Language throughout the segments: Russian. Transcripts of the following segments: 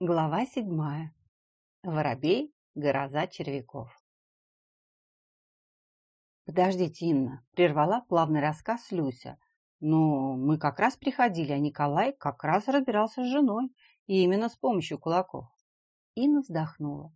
Глава седьмая. Воробей, гроза червяков. «Подождите, Инна», — прервала плавный рассказ Люся. «Но мы как раз приходили, а Николай как раз разбирался с женой, и именно с помощью кулаков». Инна вздохнула.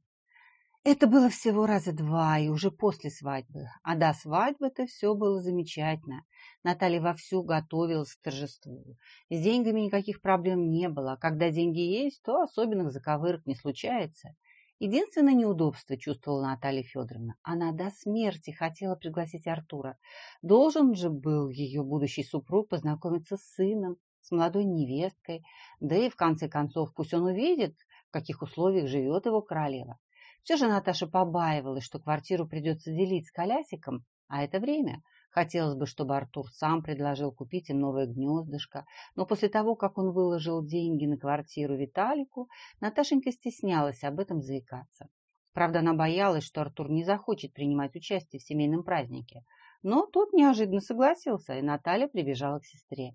Это было всего раза два и уже после свадьбы. А до свадьбы-то все было замечательно. Наталья вовсю готовилась к торжеству. С деньгами никаких проблем не было. Когда деньги есть, то особенных заковырок не случается. Единственное неудобство чувствовала Наталья Федоровна. Она до смерти хотела пригласить Артура. Должен же был ее будущий супруг познакомиться с сыном, с молодой невесткой. Да и в конце концов пусть он увидит, в каких условиях живет его королева. Все же Наташа побаивалась, что квартиру придется делить с колясиком, а это время. Хотелось бы, чтобы Артур сам предложил купить им новое гнездышко, но после того, как он выложил деньги на квартиру Виталику, Наташенька стеснялась об этом заикаться. Правда, она боялась, что Артур не захочет принимать участие в семейном празднике. Но тот неожиданно согласился, и Наталья прибежала к сестре.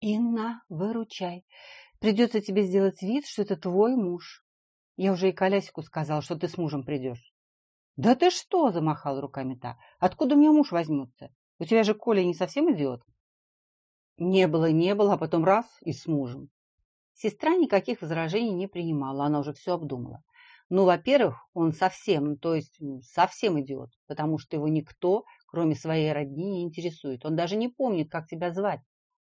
«Инна, выручай. Придется тебе сделать вид, что это твой муж. Я уже и Колясику сказал, что ты с мужем придешь. Да ты что, замахал руками та. Откуда у меня муж возьмется? У тебя же Коля не совсем идиот. Не было, не было, а потом раз и с мужем. Сестра никаких возражений не принимала, она уже все обдумала. Ну, во-первых, он совсем, то есть совсем идиот, потому что его никто, кроме своей родни, не интересует. Он даже не помнит, как тебя звать.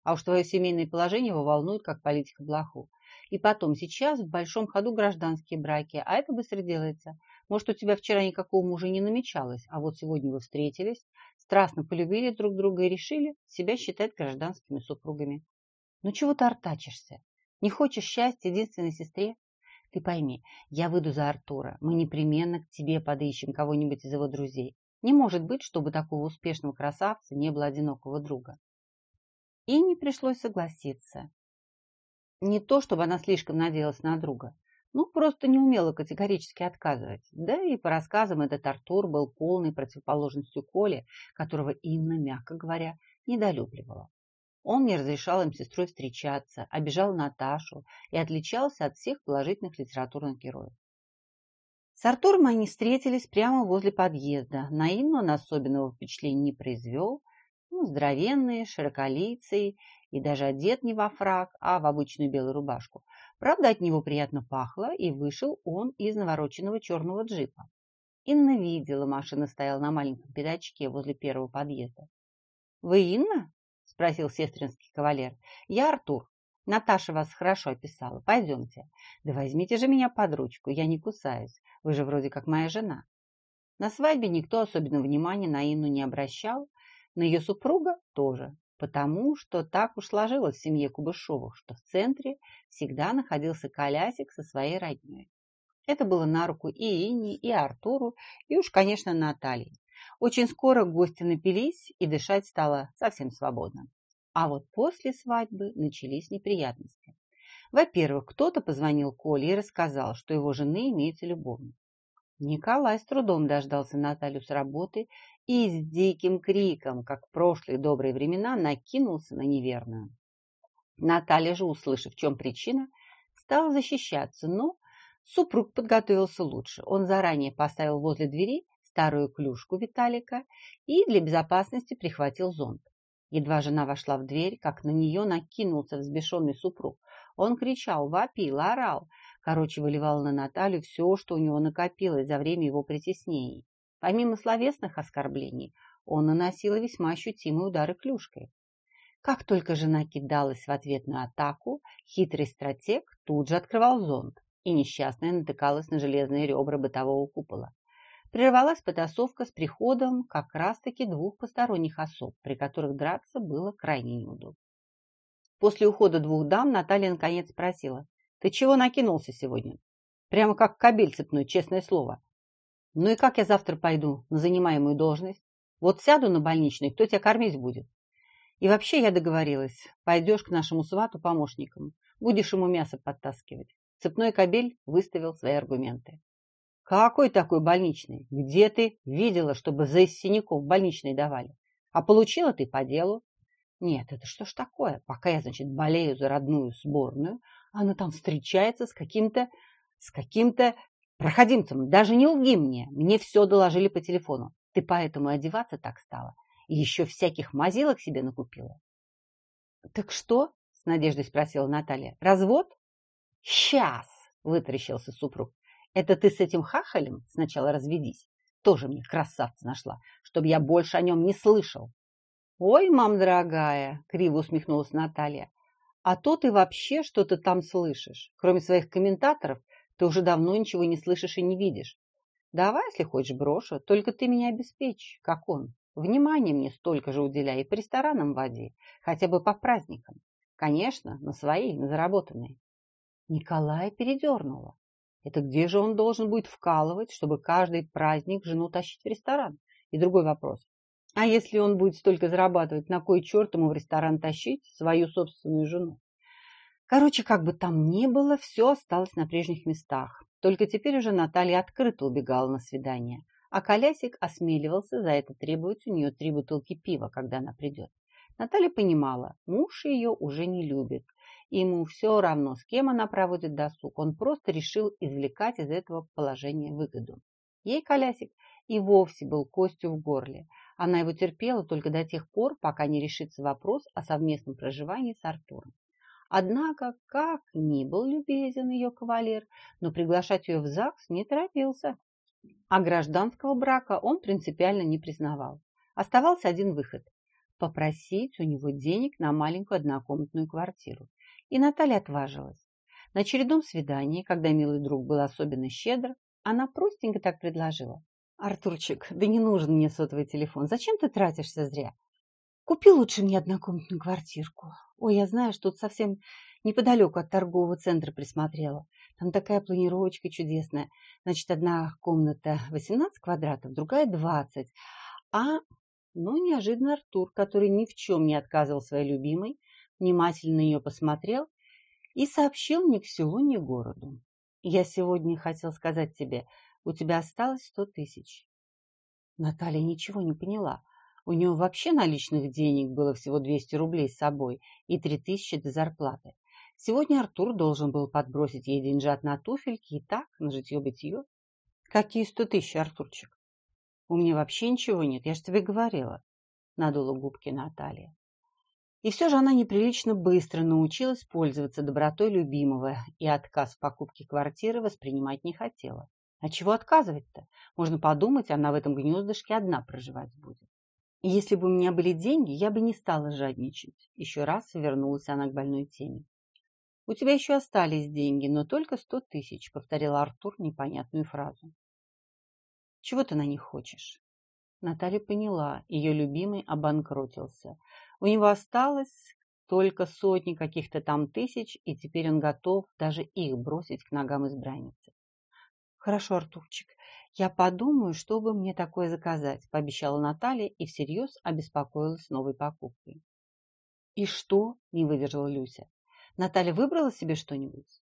А уж твое семейное положение его волнует, как политика блоху. И потом, сейчас в большом ходу гражданские браки, а это быстро делается. Может, у тебя вчера никакого мужа не намечалось, а вот сегодня вы встретились, страстно полюбили друг друга и решили себя считать гражданскими супругами. Ну чего ты артачишься? Не хочешь счастья единственной сестре? Ты пойми, я выйду за Артура. Мы непременно к тебе подыщем кого-нибудь из его друзей. Не может быть, чтобы такого успешного красавца не было одинокого друга. И не пришлось согласиться. Не то, чтобы она слишком надеялась на друга. Ну, просто не умела категорически отказывать. Да и по рассказам этот Артур был полной противоположностью Коле, которого Инна, мягко говоря, недолюбливала. Он не разрешал им с сестрой встречаться, обижал Наташу и отличался от всех положительных литературных героев. С Артуром они встретились прямо возле подъезда. На Инну он особенного впечатления не произвел. Ну, здоровенный, широколицый и даже одет не во фрак, а в обычную белую рубашку. Правда, от него приятно пахло, и вышел он из навороченного черного джипа. Инна видела, машина стояла на маленьком пятачке возле первого подъезда. «Вы Инна?» – спросил сестринский кавалер. «Я Артур. Наташа вас хорошо описала. Пойдемте. Да возьмите же меня под ручку, я не кусаюсь. Вы же вроде как моя жена». На свадьбе никто особенного внимания на Инну не обращал, на ее супруга тоже потому что так уж сложилось в семье Кубышовых, что в центре всегда находился колясик со своей родней. Это было на руку и Инне, и Артуру, и уж, конечно, Наталье. Очень скоро гости напились, и дышать стало совсем свободно. А вот после свадьбы начались неприятности. Во-первых, кто-то позвонил Коле и рассказал, что его жены имеется любовник. Николай с трудом дождался Наталью с работы и с диким криком, как в прошлые добрые времена, накинулся на неверную. Наталья же, услышав, в чем причина, стала защищаться, но супруг подготовился лучше. Он заранее поставил возле двери старую клюшку Виталика и для безопасности прихватил зонт. Едва жена вошла в дверь, как на нее накинулся взбешенный супруг. Он кричал, вопил, орал. Короче, выливал на Наталью все, что у него накопилось за время его притеснений. Помимо словесных оскорблений, он наносил весьма ощутимые удары клюшкой. Как только жена кидалась в ответную атаку, хитрый стратег тут же открывал зонт, и несчастная натыкалась на железные ребра бытового купола. Прервалась потасовка с приходом как раз-таки двух посторонних особ, при которых драться было крайне неудобно. После ухода двух дам Наталья наконец спросила, «Ты чего накинулся сегодня? Прямо как кобель цепной, честное слово. Ну и как я завтра пойду на занимаемую должность? Вот сяду на больничный, кто тебя кормить будет? И вообще я договорилась. Пойдешь к нашему свату помощником. Будешь ему мясо подтаскивать. Цепной кобель выставил свои аргументы. Какой такой больничный? Где ты видела, чтобы за из синяков больничный давали? А получила ты по делу. Нет, это что ж такое? Пока я, значит, болею за родную сборную, Она там встречается с каким-то... с каким-то проходимцем. Даже не лги мне. Мне все доложили по телефону. Ты поэтому одеваться так стала. И еще всяких мазилок себе накупила. Так что? С надеждой спросила Наталья. Развод? Сейчас, вытаращился супруг. Это ты с этим хахалем сначала разведись. Тоже мне красавца нашла, чтобы я больше о нем не слышал. Ой, мам дорогая, криво усмехнулась Наталья. А то ты вообще что-то там слышишь. Кроме своих комментаторов, ты уже давно ничего не слышишь и не видишь. Давай, если хочешь, брошу, только ты меня обеспечь, как он. Внимание мне столько же уделяй и по ресторанам води, хотя бы по праздникам. Конечно, на свои, на заработанные. Николая передернула. Это где же он должен будет вкалывать, чтобы каждый праздник жену тащить в ресторан? И другой вопрос. А если он будет столько зарабатывать, на кой черт ему в ресторан тащить свою собственную жену? Короче, как бы там ни было, все осталось на прежних местах. Только теперь уже Наталья открыто убегала на свидание, а Колясик осмеливался за это требовать у нее три бутылки пива, когда она придет. Наталья понимала, муж ее уже не любит, и ему все равно, с кем она проводит досуг, он просто решил извлекать из этого положения выгоду. Ей Колясик и вовсе был костью в горле. Она его терпела только до тех пор, пока не решится вопрос о совместном проживании с Артуром. Однако, как ни был любезен ее кавалер, но приглашать ее в ЗАГС не торопился. А гражданского брака он принципиально не признавал. Оставался один выход – попросить у него денег на маленькую однокомнатную квартиру. И Наталья отважилась. На очередном свидании, когда милый друг был особенно щедр, она простенько так предложила. «Артурчик, да не нужен мне сотовый телефон. Зачем ты тратишься зря? Купи лучше мне однокомнатную квартирку. Ой, я знаю, что тут совсем неподалеку от торгового центра присмотрела. Там такая планировочка чудесная. Значит, одна комната 18 квадратов, другая 20. А, ну, неожиданно Артур, который ни в чем не отказывал своей любимой, внимательно ее посмотрел и сообщил ни к селу, ни городу. Я сегодня хотел сказать тебе, у тебя осталось сто тысяч. Наталья ничего не поняла. У нее вообще наличных денег было всего 200 рублей с собой и 3000 до зарплаты. Сегодня Артур должен был подбросить ей деньжат на туфельки и так, на житье-бытие. Какие сто тысяч, Артурчик? У меня вообще ничего нет, я же тебе говорила. Надула губки Наталья. И все же она неприлично быстро научилась пользоваться добротой любимого и отказ в покупке квартиры воспринимать не хотела. А чего отказывать-то? Можно подумать, она в этом гнездышке одна проживать будет. Если бы у меня были деньги, я бы не стала жадничать. Еще раз вернулась она к больной теме. «У тебя еще остались деньги, но только сто тысяч», — повторил Артур непонятную фразу. «Чего ты на них хочешь?» Наталья поняла, ее любимый обанкротился. У него осталось только сотни каких-то там тысяч, и теперь он готов даже их бросить к ногам избранницы. «Хорошо, Артурчик, я подумаю, что бы мне такое заказать», – пообещала Наталья и всерьез обеспокоилась новой покупкой. «И что?» – не выдержала Люся. «Наталья выбрала себе что-нибудь?»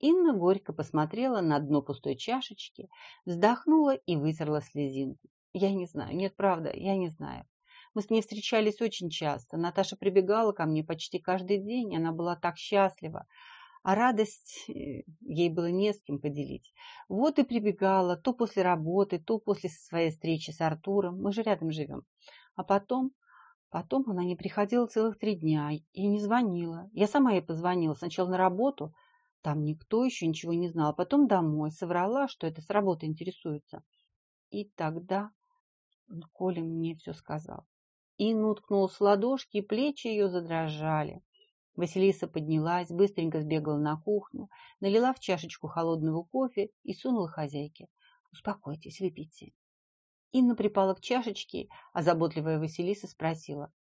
Инна горько посмотрела на дно пустой чашечки, вздохнула и вытерла слезинку. «Я не знаю. Нет, правда, я не знаю. Мы с ней встречались очень часто. Наташа прибегала ко мне почти каждый день. Она была так счастлива а радость э, ей было не с кем поделить. Вот и прибегала то после работы, то после своей встречи с Артуром. Мы же рядом живем. А потом, потом она не приходила целых три дня и не звонила. Я сама ей позвонила сначала на работу, там никто еще ничего не знал, а потом домой, соврала, что это с работы интересуется. И тогда Коля мне все сказал. Инна уткнулась в ладошки, и плечи ее задрожали. Василиса поднялась, быстренько сбегала на кухню, налила в чашечку холодного кофе и сунула хозяйке. «Успокойтесь, выпейте». Инна припала к чашечке, а заботливая Василиса спросила.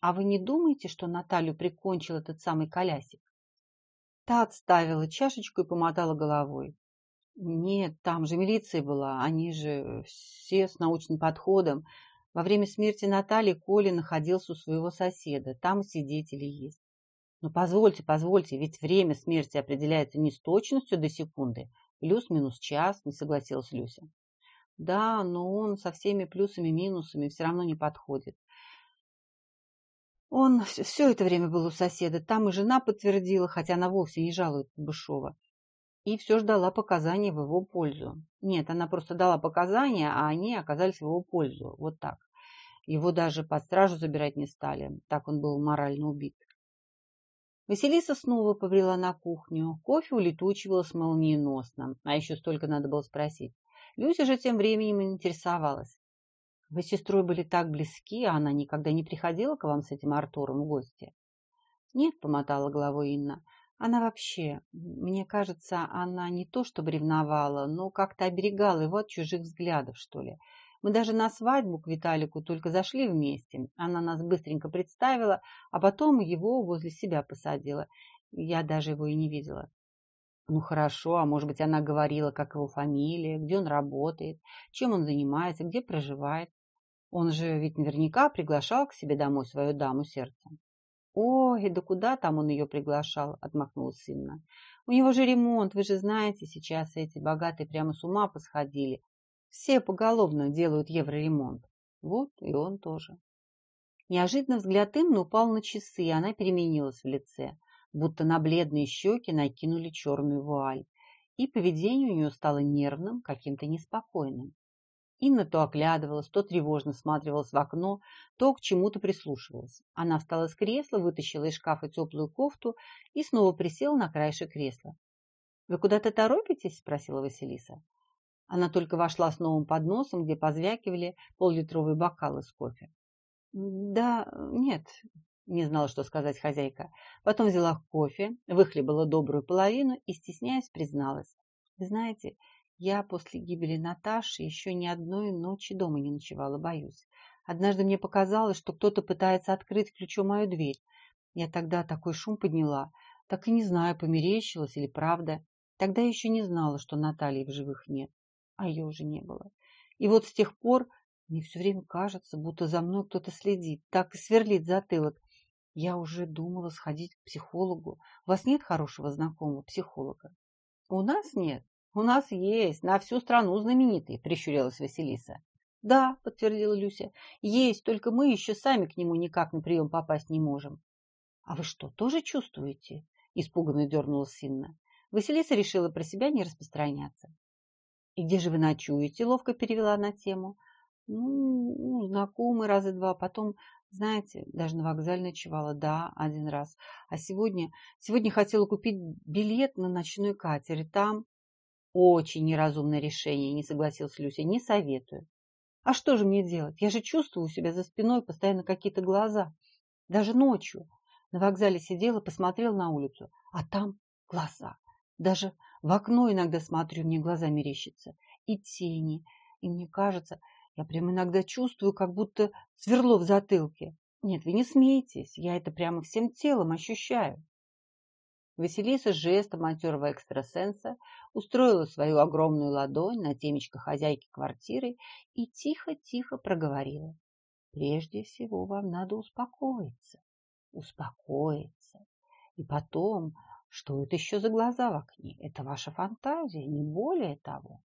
«А вы не думаете, что Наталью прикончил этот самый колясик?» Та отставила чашечку и помотала головой. «Нет, там же милиция была, они же все с научным подходом. Во время смерти Натальи Коля находился у своего соседа, там свидетели есть. Но позвольте, позвольте, ведь время смерти определяется не с точностью до секунды. Плюс-минус час, не согласилась Люся. Да, но он со всеми плюсами и минусами все равно не подходит. Он все это время был у соседа, там и жена подтвердила, хотя она вовсе не жалует Бышова. И все ждала показаний в его пользу. Нет, она просто дала показания, а они оказались в его пользу. Вот так. Его даже под стражу забирать не стали. Так он был морально убит. Василиса снова побрела на кухню. Кофе улетучивалось молниеносно. А еще столько надо было спросить. Люся же тем временем интересовалась. Вы с сестрой были так близки, а она никогда не приходила к вам с этим Артуром в гости? Нет, помотала головой Инна. Она вообще, мне кажется, она не то чтобы ревновала, но как-то оберегала его от чужих взглядов, что ли. Мы даже на свадьбу к Виталику только зашли вместе. Она нас быстренько представила, а потом его возле себя посадила. Я даже его и не видела. Ну хорошо, а может быть она говорила, как его фамилия, где он работает, чем он занимается, где проживает. Он же ведь наверняка приглашал к себе домой свою даму сердца. «Ой, да куда там он ее приглашал?» – отмахнулась Инна. «У него же ремонт, вы же знаете, сейчас эти богатые прямо с ума посходили. Все поголовно делают евроремонт. Вот и он тоже». Неожиданно взгляд Инны упал на часы, и она переменилась в лице, будто на бледные щеки накинули черную вуаль, и поведение у нее стало нервным, каким-то неспокойным. Инна то оглядывалась, то тревожно смотрелась в окно, то к чему-то прислушивалась. Она встала с кресла, вытащила из шкафа теплую кофту и снова присела на краешек кресла. «Вы куда-то торопитесь?» – спросила Василиса. Она только вошла с новым подносом, где позвякивали поллитровые бокалы с кофе. «Да, нет», – не знала, что сказать хозяйка. Потом взяла кофе, выхлебала добрую половину и, стесняясь, призналась. «Вы знаете, я после гибели Наташи еще ни одной ночи дома не ночевала, боюсь. Однажды мне показалось, что кто-то пытается открыть ключом мою дверь. Я тогда такой шум подняла. Так и не знаю, померещилась или правда. Тогда еще не знала, что Натальи в живых нет. А ее уже не было. И вот с тех пор мне все время кажется, будто за мной кто-то следит. Так и сверлит затылок. Я уже думала сходить к психологу. У вас нет хорошего знакомого психолога? У нас нет. «У нас есть, на всю страну знаменитый», – прищурилась Василиса. «Да», – подтвердила Люся, – «есть, только мы еще сами к нему никак на прием попасть не можем». «А вы что, тоже чувствуете?» – испуганно дернулась Синна. Василиса решила про себя не распространяться. «И где же вы ночуете?» – ловко перевела на тему. «Ну, знакомый раза два, потом, знаете, даже на вокзале ночевала, да, один раз. А сегодня, сегодня хотела купить билет на ночной катер, и там...» Очень неразумное решение, не согласилась Люся. Не советую. А что же мне делать? Я же чувствую у себя за спиной постоянно какие-то глаза. Даже ночью. На вокзале сидела, посмотрела на улицу, а там глаза. Даже в окно иногда смотрю, мне глаза мерещатся. И тени. И мне кажется, я прям иногда чувствую, как будто сверло в затылке. Нет, вы не смеетесь, я это прямо всем телом ощущаю. Василиса жестом матерого экстрасенса устроила свою огромную ладонь на темечко хозяйки квартиры и тихо-тихо проговорила. Прежде всего вам надо успокоиться, успокоиться. И потом, что это еще за глаза в окне? Это ваша фантазия, не более того.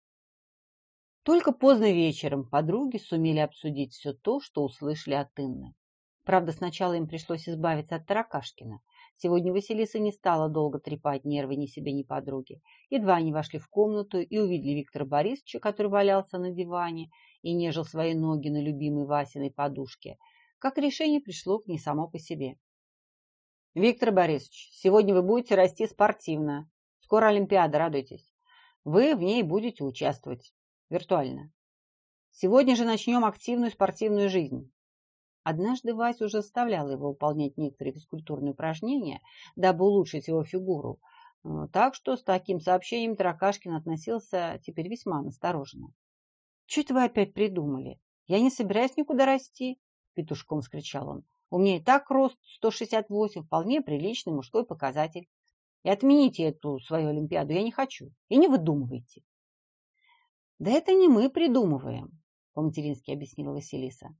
Только поздно вечером подруги сумели обсудить все то, что услышали от Инны. Правда, сначала им пришлось избавиться от Таракашкина, Сегодня Василиса не стала долго трепать нервы ни себе, ни подруге. Едва они вошли в комнату и увидели Виктора Борисовича, который валялся на диване и нежил свои ноги на любимой Васиной подушке, как решение пришло к ней само по себе. «Виктор Борисович, сегодня вы будете расти спортивно. Скоро Олимпиада, радуйтесь. Вы в ней будете участвовать. Виртуально. Сегодня же начнем активную спортивную жизнь. Однажды Вася уже заставлял его выполнять некоторые физкультурные упражнения, дабы улучшить его фигуру. Э, так что с таким сообщением Таракашкин относился теперь весьма настороженно. «Что это вы опять придумали? Я не собираюсь никуда расти!» – петушком скричал он. «У меня и так рост 168, вполне приличный мужской показатель. И отмените эту свою Олимпиаду, я не хочу. И не выдумывайте». «Да это не мы придумываем», – по-матерински объяснила Василиса.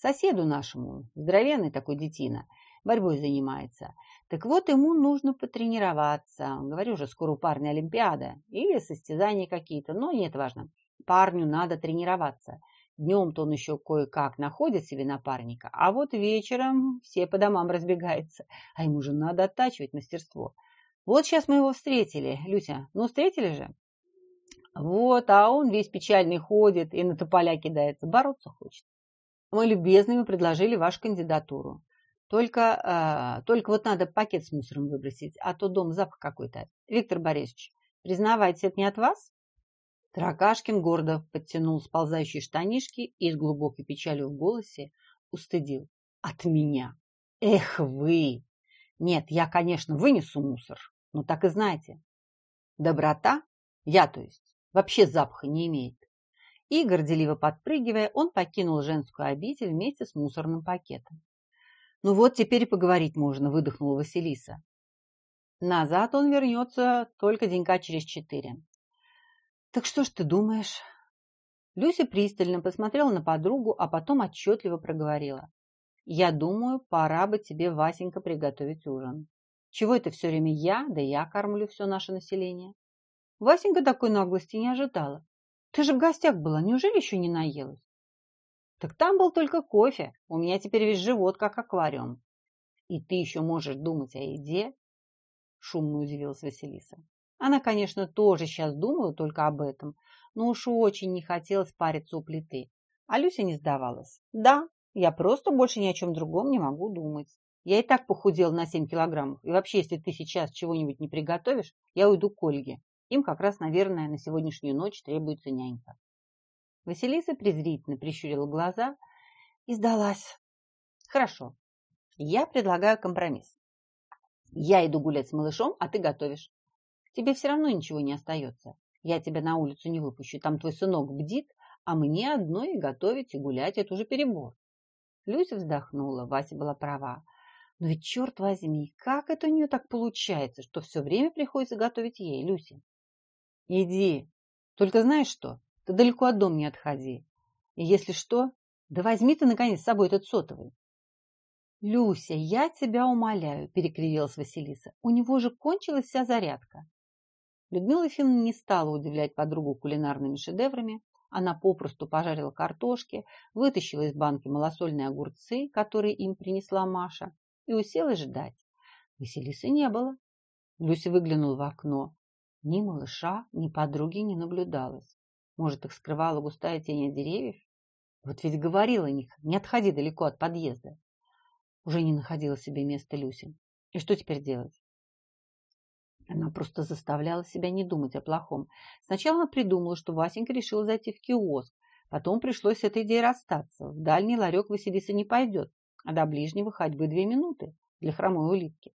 Соседу нашему, здоровенный такой детина, борьбой занимается. Так вот, ему нужно потренироваться. Говорю же, скоро у парня Олимпиада или состязания какие-то, но нет, важно. Парню надо тренироваться. Днем-то он еще кое-как находит себе напарника, а вот вечером все по домам разбегаются, а ему же надо оттачивать мастерство. Вот сейчас мы его встретили, Люся, ну встретили же? Вот, а он весь печальный ходит и на тополя кидается, бороться хочет. Мы любезными предложили вашу кандидатуру. Только, э, только вот надо пакет с мусором выбросить, а то дом запах какой-то. Виктор Борисович, признавайте, это не от вас? Таракашкин гордо подтянул сползающие штанишки и с глубокой печалью в голосе устыдил. От меня. Эх вы! Нет, я, конечно, вынесу мусор, но так и знаете. Доброта, я то есть, вообще запаха не имеет. И, горделиво подпрыгивая, он покинул женскую обитель вместе с мусорным пакетом. «Ну вот, теперь и поговорить можно», – выдохнула Василиса. Назад он вернется только денька через четыре. «Так что ж ты думаешь?» Люся пристально посмотрела на подругу, а потом отчетливо проговорила. «Я думаю, пора бы тебе, Васенька, приготовить ужин. Чего это все время я, да я кормлю все наше население?» Васенька такой наглости не ожидала. «Ты же в гостях была, неужели еще не наелась?» Так там был только кофе. У меня теперь весь живот как аквариум. И ты еще можешь думать о еде? Шумно удивилась Василиса. Она, конечно, тоже сейчас думала только об этом, но уж очень не хотелось париться у плиты. А Люся не сдавалась. Да, я просто больше ни о чем другом не могу думать. Я и так похудела на 7 килограммов. И вообще, если ты сейчас чего-нибудь не приготовишь, я уйду к Ольге. Им как раз, наверное, на сегодняшнюю ночь требуется нянька. Василиса презрительно прищурила глаза и сдалась. Хорошо, я предлагаю компромисс. Я иду гулять с малышом, а ты готовишь. Тебе все равно ничего не остается. Я тебя на улицу не выпущу, там твой сынок бдит, а мне одной и готовить, и гулять – это уже перебор. Люся вздохнула, Вася была права. Но ведь, черт возьми, как это у нее так получается, что все время приходится готовить ей, Люся? Иди. Только знаешь что? Ты далеко от дома не отходи. И если что, да возьми ты, наконец, с собой этот сотовый. Люся, я тебя умоляю, перекривилась Василиса. У него же кончилась вся зарядка. Людмила Ефимовна не стала удивлять подругу кулинарными шедеврами. Она попросту пожарила картошки, вытащила из банки малосольные огурцы, которые им принесла Маша, и уселась ждать. Василисы не было. Люся выглянула в окно. Ни малыша, ни подруги не наблюдалось. Может, их скрывала густая тень от деревьев? Вот ведь говорила них, не отходи далеко от подъезда. Уже не находила себе места Люся. И что теперь делать? Она просто заставляла себя не думать о плохом. Сначала она придумала, что Васенька решил зайти в киоск. Потом пришлось с этой идеей расстаться. В дальний ларек Василиса не пойдет, а до ближнего ходьбы две минуты для хромой улитки.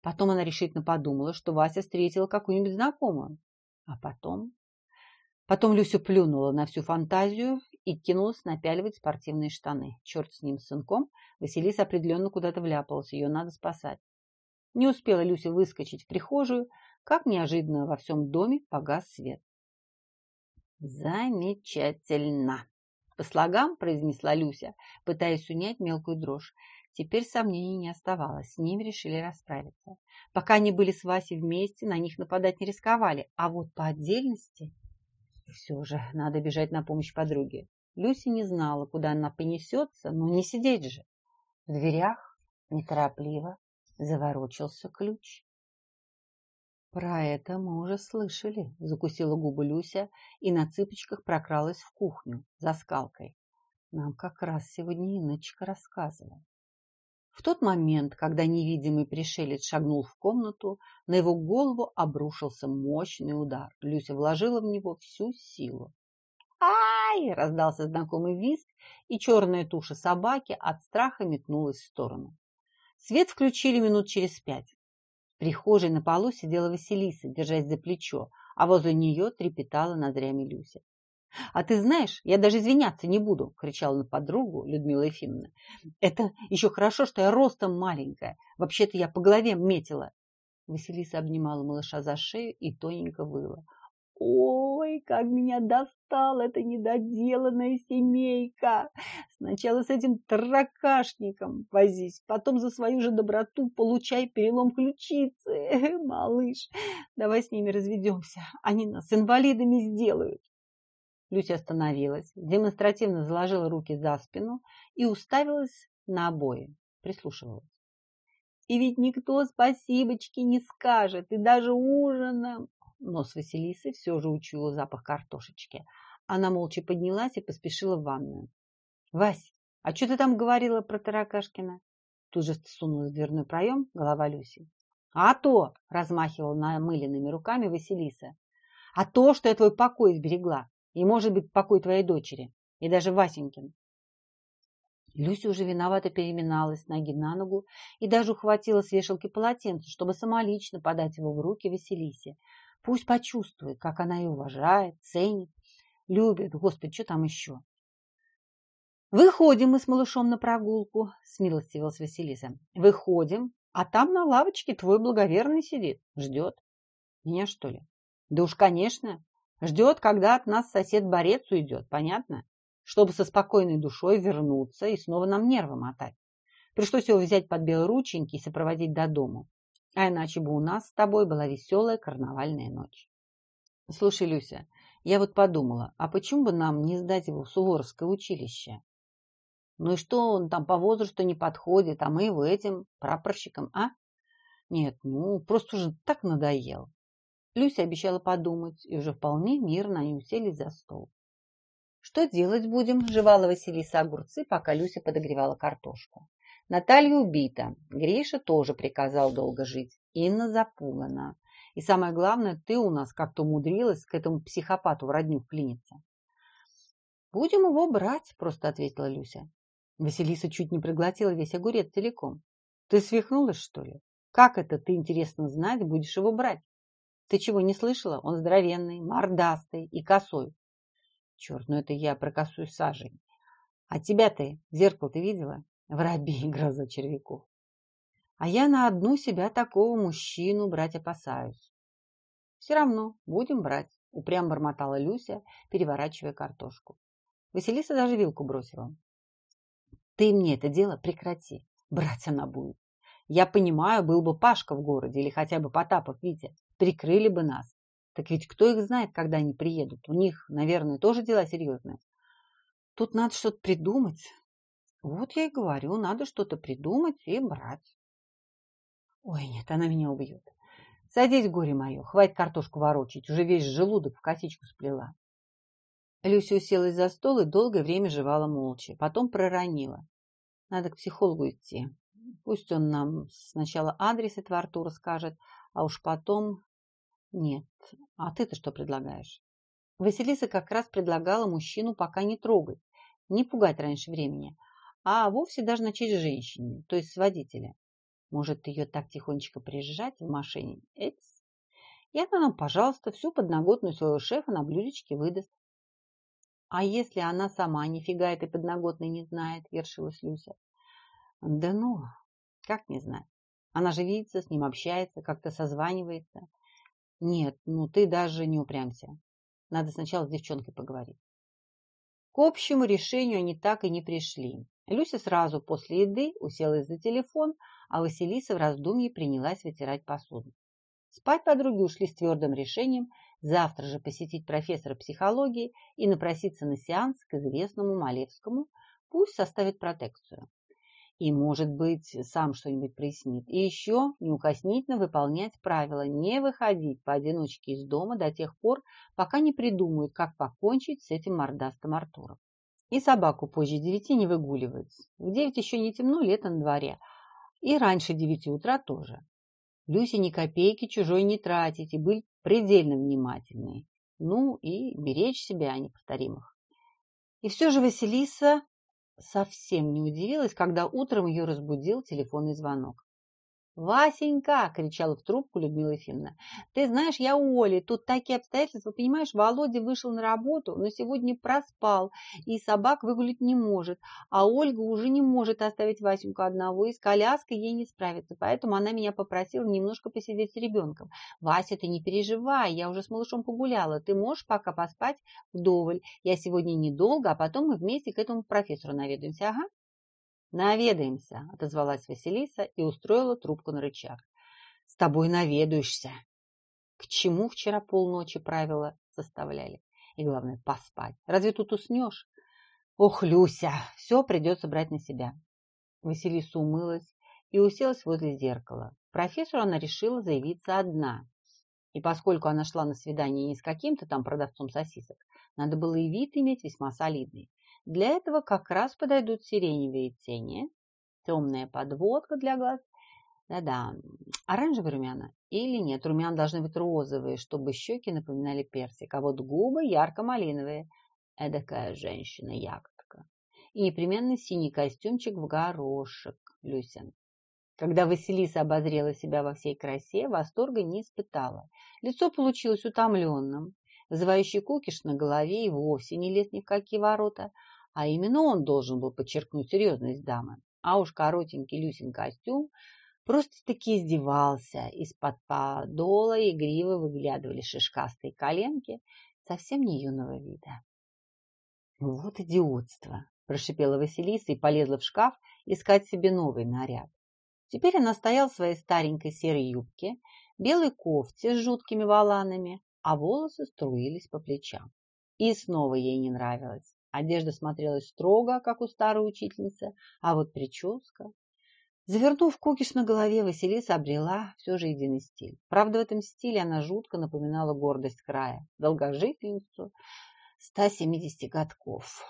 Потом она решительно подумала, что Вася встретила какую-нибудь знакомую. А потом Потом Люся плюнула на всю фантазию и кинулась напяливать спортивные штаны. Черт с ним, с сынком. Василиса определенно куда-то вляпалась. Ее надо спасать. Не успела Люся выскочить в прихожую, как неожиданно во всем доме погас свет. «Замечательно!» По слогам произнесла Люся, пытаясь унять мелкую дрожь. Теперь сомнений не оставалось, с ними решили расправиться. Пока они были с Васей вместе, на них нападать не рисковали, а вот по отдельности все же надо бежать на помощь подруге. Люси не знала, куда она понесется, но не сидеть же. В дверях неторопливо заворочился ключ. «Про это мы уже слышали», – закусила губы Люся и на цыпочках прокралась в кухню за скалкой. Нам как раз сегодня Иночка рассказывала. В тот момент, когда невидимый пришелец шагнул в комнату, на его голову обрушился мощный удар. Люся вложила в него всю силу. «Ай!» – раздался знакомый визг, и черная туша собаки от страха метнулась в сторону. Свет включили минут через пять. В прихожей на полу сидела Василиса, держась за плечо, а возле нее трепетала ноздрями Люся. А ты знаешь, я даже извиняться не буду, кричала на подругу Людмила Ефимовна. Это еще хорошо, что я ростом маленькая. Вообще-то я по голове метила. Василиса обнимала малыша за шею и тоненько выла. Ой, как меня достала эта недоделанная семейка! Сначала с этим таракашником возись, потом за свою же доброту получай перелом ключицы. Малыш, давай с ними разведемся, они нас инвалидами сделают. Люся остановилась, демонстративно заложила руки за спину и уставилась на обои, прислушивалась. И ведь никто спасибочки не скажет, и даже ужином. Нос Василисы все же учуял запах картошечки. Она молча поднялась и поспешила в ванную. «Вась, а что ты там говорила про Таракашкина?» Тут же сунулась в дверной проем голова Люси. «А то!» – размахивала намыленными руками Василиса. «А то, что я твой покой сберегла, и, может быть, покой твоей дочери, и даже Васенькин». Люся уже виновато переминалась ноги на ногу и даже ухватила с вешалки полотенце, чтобы самолично подать его в руки Василисе. Пусть почувствует, как она ее уважает, ценит, любит. Господи, что там еще? Выходим мы с малышом на прогулку, смилостивилась Василиса. Выходим, а там на лавочке твой благоверный сидит, ждет. Меня, что ли? Да уж, конечно. Ждет, когда от нас сосед-борец уйдет, понятно? Чтобы со спокойной душой вернуться и снова нам нервы мотать. Пришлось его взять под белые рученьки и сопроводить до дому. А иначе бы у нас с тобой была веселая карнавальная ночь. Слушай, Люся, я вот подумала, а почему бы нам не сдать его в Суворовское училище? Ну и что он там по возрасту не подходит, а мы его этим прапорщиком, а? Нет, ну, просто уже так надоел. Люся обещала подумать, и уже вполне мирно они уселись за стол. «Что делать будем?» – жевала Василиса огурцы, пока Люся подогревала картошку. Наталья убита. Гриша тоже приказал долго жить. Инна запугана. И самое главное, ты у нас как-то умудрилась к этому психопату в родню вклиниться. «Будем его брать», – просто ответила Люся. Василиса чуть не проглотила весь огурец целиком. Ты свихнулась, что ли? Как это ты, интересно знать, будешь его брать? Ты чего не слышала? Он здоровенный, мордастый и косой. Черт, ну это я про косую сажень. А тебя ты, зеркало ты видела? Воробей, гроза червяков. А я на одну себя такого мужчину брать опасаюсь. Все равно будем брать, упрям бормотала Люся, переворачивая картошку. Василиса даже вилку бросила. Ты мне это дело прекрати. Брать она будет. Я понимаю, был бы Пашка в городе или хотя бы Потапов Витя. Прикрыли бы нас. Так ведь кто их знает, когда они приедут? У них, наверное, тоже дела серьезные. Тут надо что-то придумать. Вот я и говорю, надо что-то придумать и брать. Ой, нет, она меня убьет. Садись, горе мое, хватит картошку ворочить, уже весь желудок в косичку сплела. Люся уселась за стол и долгое время жевала молча, потом проронила. Надо к психологу идти. Пусть он нам сначала адрес этого Артура скажет, а уж потом... Нет. А ты-то что предлагаешь? Василиса как раз предлагала мужчину пока не трогать, не пугать раньше времени, а вовсе даже начать с женщине, то есть с водителя. Может, ее так тихонечко приезжать в машине? Эц. И она нам, пожалуйста, всю подноготную своего шефа на блюдечке выдаст. А если она сама нифига этой подноготной не знает, вершилась Люся. Да ну, как не знать? Она же видится, с ним общается, как-то созванивается. Нет, ну ты даже не упрямся. Надо сначала с девчонкой поговорить. К общему решению они так и не пришли. Люся сразу после еды уселась за телефон, а Василиса в раздумье принялась вытирать посуду. Спать подруги ушли с твердым решением завтра же посетить профессора психологии и напроситься на сеанс к известному Малевскому, пусть составит протекцию. И, может быть, сам что-нибудь прояснит. И еще неукоснительно выполнять правила не выходить поодиночке из дома до тех пор, пока не придумают, как покончить с этим мордастым Артуром. И собаку позже девяти не выгуливать. В девять еще не темно, лето на дворе. И раньше девяти утра тоже. Люсе ни копейки чужой не тратить и быть предельно внимательной. Ну и беречь себя о неповторимых. И все же Василиса совсем не удивилась, когда утром ее разбудил телефонный звонок. «Васенька!» – кричала в трубку Людмила Ефимовна. «Ты знаешь, я у Оли. Тут такие обстоятельства. Понимаешь, Володя вышел на работу, но сегодня проспал и собак выгулить не может. А Ольга уже не может оставить Васеньку одного, и с коляской ей не справится. Поэтому она меня попросила немножко посидеть с ребенком. Вася, ты не переживай, я уже с малышом погуляла. Ты можешь пока поспать вдоволь. Я сегодня недолго, а потом мы вместе к этому профессору наведаемся. Ага». «Наведаемся», – отозвалась Василиса и устроила трубку на рычаг. «С тобой наведуешься». К чему вчера полночи правила составляли? И главное, поспать. Разве тут уснешь? Ох, Люся, все придется брать на себя. Василиса умылась и уселась возле зеркала. Профессору она решила заявиться одна. И поскольку она шла на свидание не с каким-то там продавцом сосисок, надо было и вид иметь весьма солидный. Для этого как раз подойдут сиреневые тени, темная подводка для глаз. Да-да, оранжевые румяна или нет, румяна должны быть розовые, чтобы щеки напоминали персик, а вот губы ярко-малиновые. Эдакая женщина-ягодка. И непременно синий костюмчик в горошек, Люсин. Когда Василиса обозрела себя во всей красе, восторга не испытала. Лицо получилось утомленным. Вызывающий кукиш на голове и вовсе не лез ни в какие ворота, а именно он должен был подчеркнуть серьезность дамы. А уж коротенький Люсин костюм просто-таки издевался. Из-под подола игриво выглядывали шишкастые коленки совсем не юного вида. «Вот идиотство!» – прошипела Василиса и полезла в шкаф искать себе новый наряд. Теперь она стояла в своей старенькой серой юбке, белой кофте с жуткими воланами, а волосы струились по плечам. И снова ей не нравилось. Одежда смотрелась строго, как у старой учительницы, а вот прическа... Завернув кукиш на голове, Василиса обрела все же единый стиль. Правда, в этом стиле она жутко напоминала гордость края, долгожительницу 170 годков.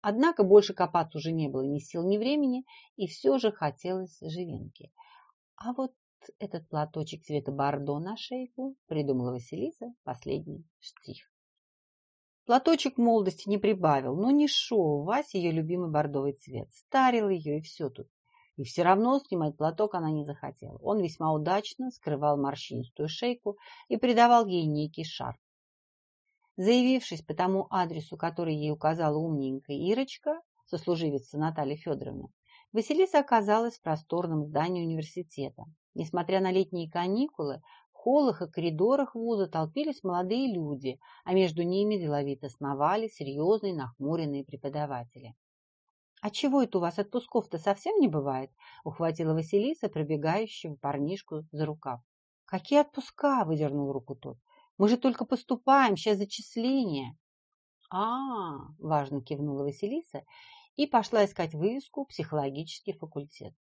Однако больше копаться уже не было ни сил, ни времени, и все же хотелось живинки. А вот этот платочек цвета бордо на шейку придумала Василиса последний штрих. Платочек молодости не прибавил, но не шел Васе ее любимый бордовый цвет. Старил ее, и все тут. И все равно снимать платок она не захотела. Он весьма удачно скрывал морщинистую шейку и придавал ей некий шарф. Заявившись по тому адресу, который ей указала умненькая Ирочка, сослуживица Наталья Федоровна, Василиса оказалась в просторном здании университета. Несмотря на летние каникулы, холлах и коридорах вуза толпились молодые люди, а между ними деловито сновали серьезные нахмуренные преподаватели. «А чего это у вас отпусков-то совсем не бывает?» – ухватила Василиса, пробегающего парнишку за рукав. «Какие отпуска?» – выдернул руку тот. Мы же только поступаем, сейчас зачисление. А, важно кивнула Василиса и пошла искать вывеску «Психологический факультет».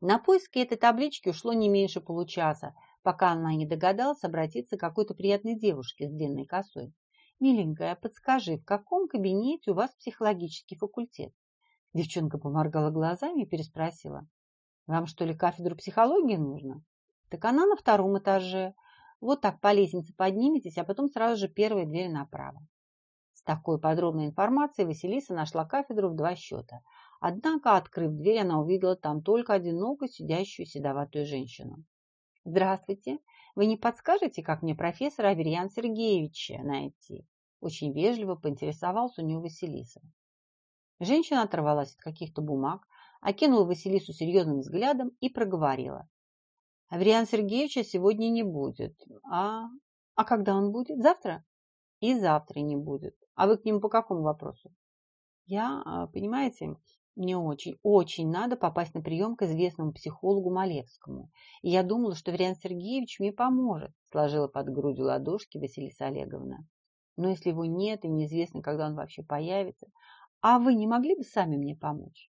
На поиски этой таблички ушло не меньше получаса, пока она не догадалась обратиться к какой-то приятной девушке с длинной косой. «Миленькая, подскажи, в каком кабинете у вас психологический факультет?» Девчонка поморгала глазами и переспросила. «Вам что ли кафедру психологии нужно?» «Так она на втором этаже. Вот так по лестнице подниметесь, а потом сразу же первая дверь направо. С такой подробной информацией Василиса нашла кафедру в два счета. Однако, открыв дверь, она увидела там только одиноко сидящую седоватую женщину. «Здравствуйте. Вы не подскажете, как мне профессора Аверьян Сергеевича найти?» Очень вежливо поинтересовался у нее Василиса. Женщина оторвалась от каких-то бумаг, окинула Василису серьезным взглядом и проговорила. Авриан Сергеевича сегодня не будет. А, а когда он будет? Завтра? И завтра не будет. А вы к нему по какому вопросу? Я, а, понимаете, мне очень, очень надо попасть на прием к известному психологу Малевскому. И я думала, что Вариан Сергеевич мне поможет, сложила под грудью ладошки Василиса Олеговна. Но если его нет и неизвестно, когда он вообще появится, а вы не могли бы сами мне помочь?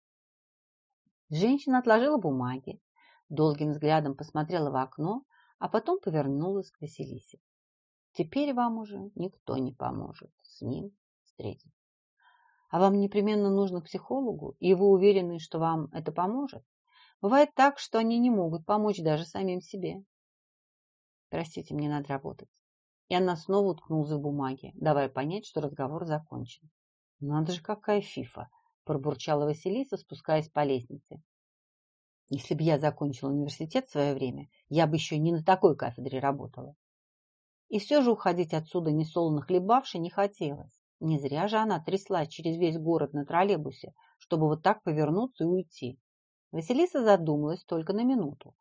Женщина отложила бумаги, долгим взглядом посмотрела в окно, а потом повернулась к Василисе. Теперь вам уже никто не поможет с ним встретиться. А вам непременно нужно к психологу, и вы уверены, что вам это поможет? Бывает так, что они не могут помочь даже самим себе. Простите, мне надо работать. И она снова уткнулась в бумаге, давая понять, что разговор закончен. Надо же, какая фифа! Пробурчала Василиса, спускаясь по лестнице. Если бы я закончила университет в свое время, я бы еще не на такой кафедре работала. И все же уходить отсюда несолоно хлебавши не хотелось. Не зря же она тряслась через весь город на троллейбусе, чтобы вот так повернуться и уйти. Василиса задумалась только на минуту.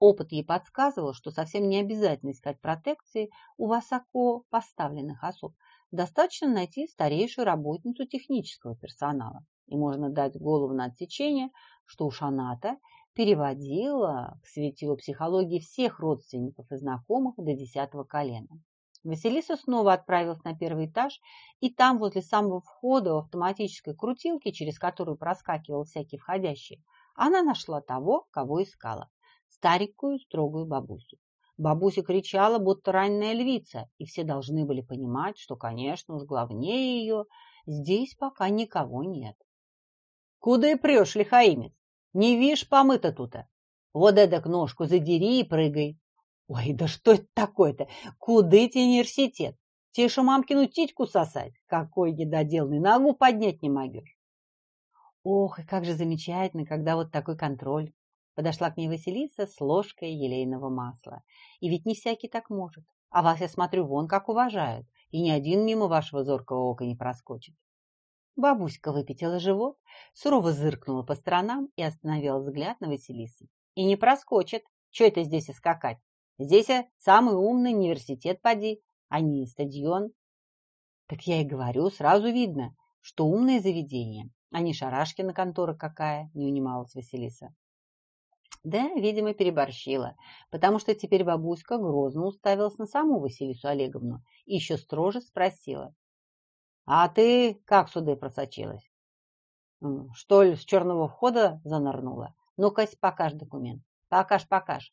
Опыт ей подсказывал, что совсем не обязательно искать протекции у высоко поставленных особ. Достаточно найти старейшую работницу технического персонала. И можно дать голову на отсечение, что уж она-то переводила к светилу психологии всех родственников и знакомых до десятого колена. Василиса снова отправилась на первый этаж, и там, возле самого входа в автоматической крутилке, через которую проскакивал всякий входящий, она нашла того, кого искала – старенькую строгую бабусю. Бабуся кричала, будто раненая львица, и все должны были понимать, что, конечно, уж главнее ее здесь пока никого нет. «Куда и прешь, лихаимец? Не вишь, помыто тут-то. Вот эдак ножку задери и прыгай. Ой, да что это такое-то? Куды ты университет? Тише мамкину титьку сосать. Какой недоделанный, ногу поднять не могешь. Ох, и как же замечательно, когда вот такой контроль. Подошла к ней Василиса с ложкой елейного масла. И ведь не всякий так может. А вас, я смотрю, вон как уважают. И ни один мимо вашего зоркого ока не проскочит. Бабуська выпятила живот, сурово зыркнула по сторонам и остановила взгляд на Василисы. И не проскочит. Че это здесь искакать? Здесь самый умный университет поди, а не стадион. Так я и говорю, сразу видно, что умное заведение, а не Шарашкина контора какая, не унималась Василиса. Да, видимо, переборщила, потому что теперь бабуська грозно уставилась на саму Василису Олеговну и еще строже спросила. «А ты как сюда просочилась?» «Что ли, с черного входа занырнула? Ну-ка, покажь документ. Покаж, покаж».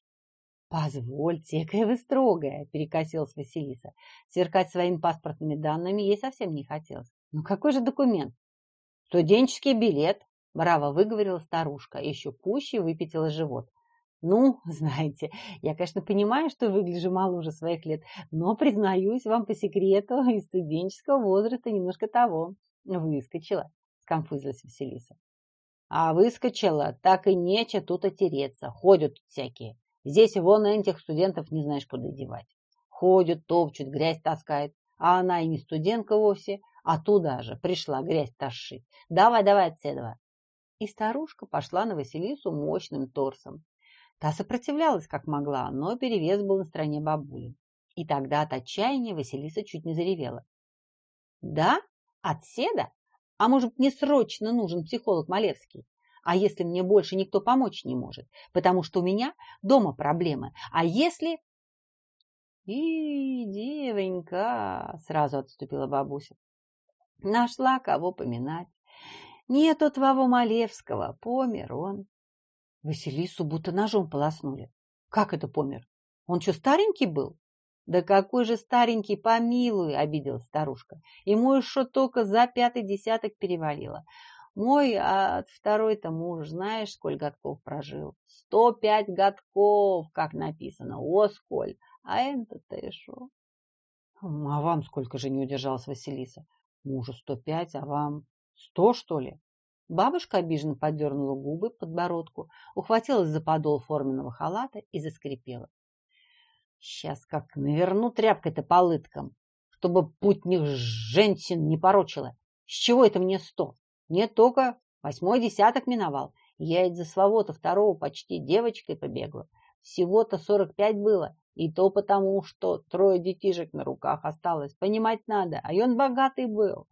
«Позвольте, какая вы строгая!» – перекосилась Василиса. Сверкать своими паспортными данными ей совсем не хотелось. «Ну какой же документ?» «Студенческий билет», – браво выговорила старушка, еще пуще выпятила живот. «Ну, знаете, я, конечно, понимаю, что выгляжу моложе своих лет, но, признаюсь вам по секрету, из студенческого возраста немножко того. Выскочила», – сконфузилась Василиса. «А выскочила, так и нече тут отереться, ходят всякие». Здесь вон этих студентов не знаешь, куда девать. Ходят, топчут, грязь таскают. А она и не студентка вовсе, а туда же пришла грязь тащить. Давай, давай отседова. И старушка пошла на Василису мощным торсом. Та сопротивлялась, как могла, но перевес был на стороне бабули. И тогда от отчаяния Василиса чуть не заревела. «Да? Отседа? А может, мне срочно нужен психолог Малевский? А если мне больше никто помочь не может? Потому что у меня дома проблемы. А если... И, девонька, сразу отступила бабуся. Нашла кого поминать. Нету твоего Малевского, помер он. Василису будто ножом полоснули. Как это помер? Он что, старенький был? Да какой же старенький, помилуй, обиделась старушка. Ему еще только за пятый десяток перевалило. Мой от второй-то муж, знаешь, сколь годков прожил? Сто пять годков, как написано, о, сколь. А это-то шо? А вам сколько же не удержалась Василиса? Мужу сто пять, а вам сто, что ли? Бабушка обиженно подернула губы, подбородку, ухватилась за подол форменного халата и заскрипела. Сейчас как наверну тряпкой-то по лыткам, чтобы путних женщин не порочила. С чего это мне сто? Нет, только восьмой десяток миновал. Я из-за своего-то второго почти девочкой побегла. Всего-то сорок пять было. И то потому, что трое детишек на руках осталось. Понимать надо. А он богатый был.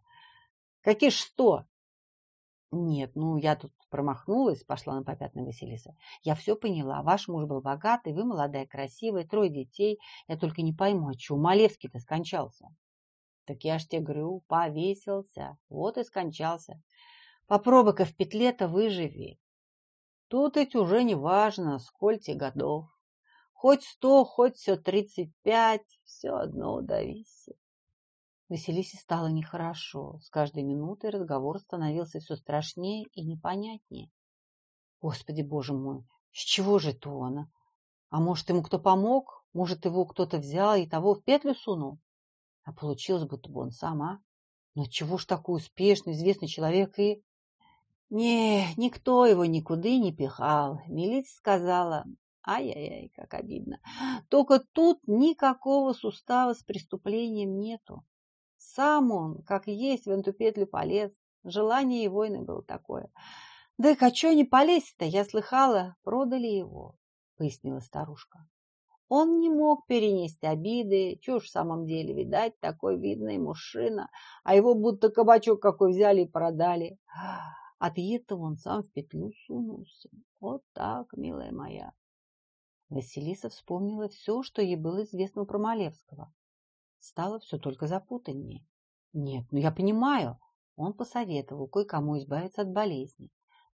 Какие ж сто? Нет, ну я тут промахнулась, пошла на попятную Василиса. Я все поняла. Ваш муж был богатый, вы молодая, красивая, трое детей. Я только не пойму, а чего Малевский-то скончался? Так я ж тебе говорю, повесился. Вот и скончался. Попробуй-ка в петле-то выживи. Тут ведь уже не важно, сколько годов. Хоть сто, хоть все тридцать пять, все одно удавись. Василисе стало нехорошо. С каждой минутой разговор становился все страшнее и непонятнее. Господи, боже мой, с чего же это он? А может, ему кто помог? Может, его кто-то взял и того в петлю сунул? А получилось, будто бы он сама. Но чего ж такой успешный, известный человек и... Не, никто его никуда не пихал. Милиция сказала, ай-яй-яй, как обидно. Только тут никакого сустава с преступлением нету. Сам он, как есть, в эту петлю полез. Желание его иное было такое. Да и а что не полезть-то, я слыхала, продали его, пояснила старушка. Он не мог перенести обиды, чушь в самом деле, видать, такой видный мужчина, а его будто кабачок какой взяли и продали. От этого он сам в петлю сунулся. Вот так, милая моя. Василиса вспомнила все, что ей было известно про Малевского. стало все только запутаннее. Нет, ну я понимаю. Он посоветовал кое-кому избавиться от болезни.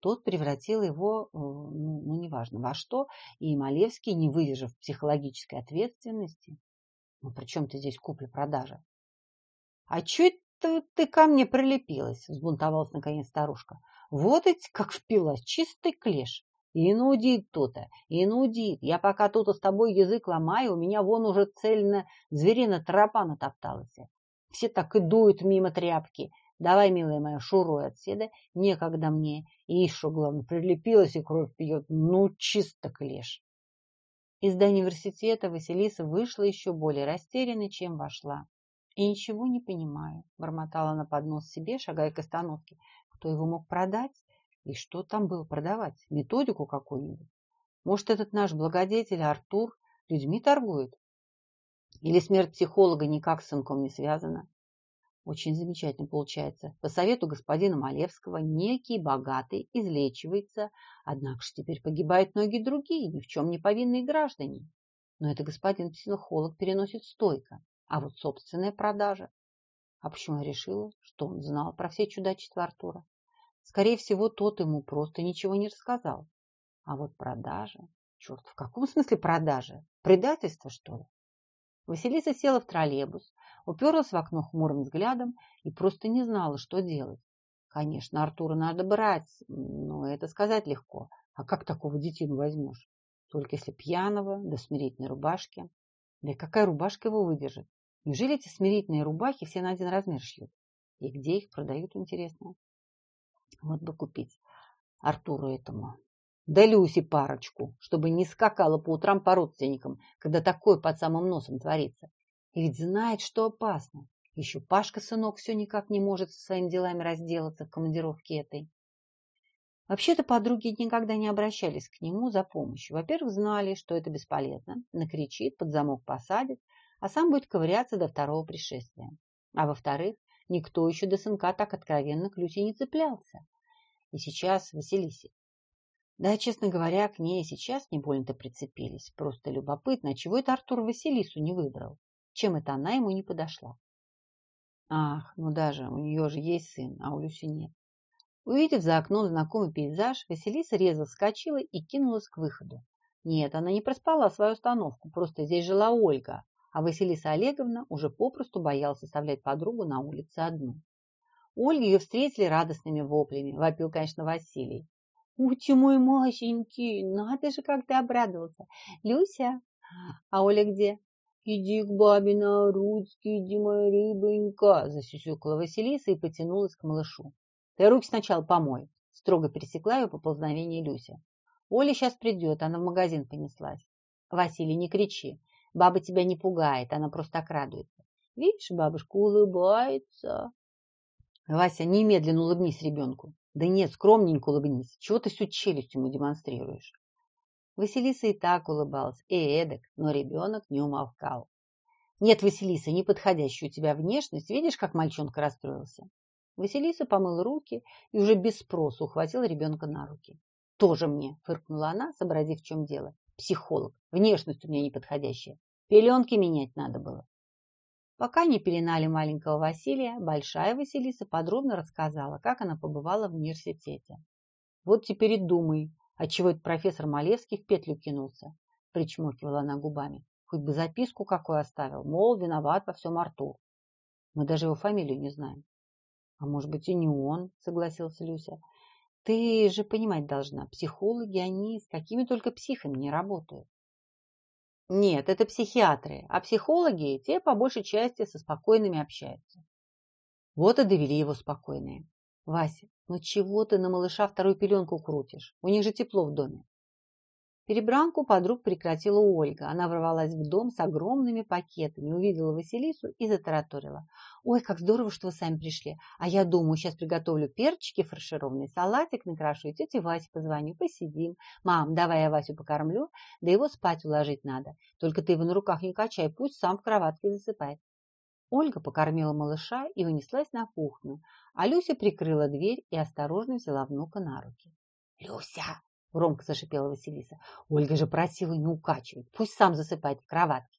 Тот превратил его, э, ну, ну неважно во что, и Малевский, не выдержав психологической ответственности. Ну при чем ты здесь купля-продажа? А чё ты ко мне прилепилась? Взбунтовалась наконец старушка. Вот ведь как впилась, чистый клеш. И нудит то-то, и нудит. Я пока тут с тобой язык ломаю, у меня вон уже цельно зверина тропа натопталась. Все так и дуют мимо тряпки. Давай, милая моя, шуруй отседа, некогда мне. И еще, главное, прилепилась и кровь пьет. Ну, чисто клеш. Из университета Василиса вышла еще более растерянной, чем вошла. И ничего не понимаю, бормотала на поднос себе, шагая к остановке. Кто его мог продать? И что там было продавать? Методику какую-нибудь? Может, этот наш благодетель Артур людьми торгует? Или смерть психолога никак с сынком не связана? Очень замечательно получается. По совету господина Малевского некий богатый излечивается, однако же теперь погибают многие другие, ни в чем не повинные граждане. Но это господин психолог переносит стойко. А вот собственная продажа. А почему я решила, что он знал про все чудачества Артура? Скорее всего, тот ему просто ничего не рассказал. А вот продажа... Черт, в каком смысле продажа? Предательство, что ли? Василиса села в троллейбус, уперлась в окно хмурым взглядом и просто не знала, что делать. Конечно, Артура надо брать, но это сказать легко. А как такого детину возьмешь? Только если пьяного, да смирительной рубашки. Да и какая рубашка его выдержит? Неужели эти смирительные рубахи все на один размер шьют? И где их продают, интересно? Вот бы купить Артуру этому. Да Люси парочку, чтобы не скакала по утрам по родственникам, когда такое под самым носом творится. И ведь знает, что опасно. Еще Пашка, сынок, все никак не может со своими делами разделаться в командировке этой. Вообще-то подруги никогда не обращались к нему за помощью. Во-первых, знали, что это бесполезно. Накричит, под замок посадит, а сам будет ковыряться до второго пришествия. А во-вторых, никто еще до сынка так откровенно к Люсе не цеплялся. И сейчас Василисе. Да, честно говоря, к ней сейчас не больно-то прицепились. Просто любопытно, чего это Артур Василису не выбрал? Чем это она ему не подошла? Ах, ну даже, у нее же есть сын, а у Люси нет. Увидев за окном знакомый пейзаж, Василиса резво вскочила и кинулась к выходу. Нет, она не проспала свою остановку, просто здесь жила Ольга, а Василиса Олеговна уже попросту боялась оставлять подругу на улице одну. Ольги ее встретили радостными воплями, вопил, конечно, Василий. «Ути мой Масенький, надо же, как ты обрадовался! Люся, а Оля где?» «Иди к бабе на ручки, иди, моя рыбонька!» Засюсюкала Василиса и потянулась к малышу. «Ты руки сначала помой!» Строго пересекла ее поползновение Люся. «Оля сейчас придет, она в магазин понеслась». «Василий, не кричи, баба тебя не пугает, она просто так радуется. Видишь, бабушка улыбается!» Вася, немедленно улыбнись ребенку. Да нет, скромненько улыбнись. Чего ты всю челюсть ему демонстрируешь? Василиса и так улыбалась, и эдак, но ребенок не умолкал. Нет, Василиса, неподходящая у тебя внешность. Видишь, как мальчонка расстроился? Василиса помыла руки и уже без спроса ухватила ребенка на руки. Тоже мне, фыркнула она, сообразив, в чем дело. Психолог. Внешность у меня неподходящая. Пеленки менять надо было. Пока не пеленали маленького Василия, большая Василиса подробно рассказала, как она побывала в университете. Вот теперь и думай, отчего этот профессор Малевский в петлю кинулся, причмокивала она губами. Хоть бы записку какой оставил, мол, виноват во всем Артур. Мы даже его фамилию не знаем. А может быть и не он, согласился Люся. Ты же понимать должна, психологи, они с какими только психами не работают. Нет, это психиатры, а психологи, те по большей части со спокойными общаются. Вот и довели его спокойные. Вася, ну чего ты на малыша вторую пеленку крутишь? У них же тепло в доме. Перебранку подруг прекратила Ольга. Она ворвалась в дом с огромными пакетами, увидела Василису и затараторила. «Ой, как здорово, что вы сами пришли. А я думаю, сейчас приготовлю перчики фаршированный, салатик накрашу и тете Васе позвоню, посидим. Мам, давай я Васю покормлю, да его спать уложить надо. Только ты его на руках не качай, пусть сам в кроватке засыпает». Ольга покормила малыша и унеслась на кухню, а Люся прикрыла дверь и осторожно взяла внука на руки. «Люся!» — громко зашипела Василиса. Ольга же просила не укачивать. Пусть сам засыпает в кроватке.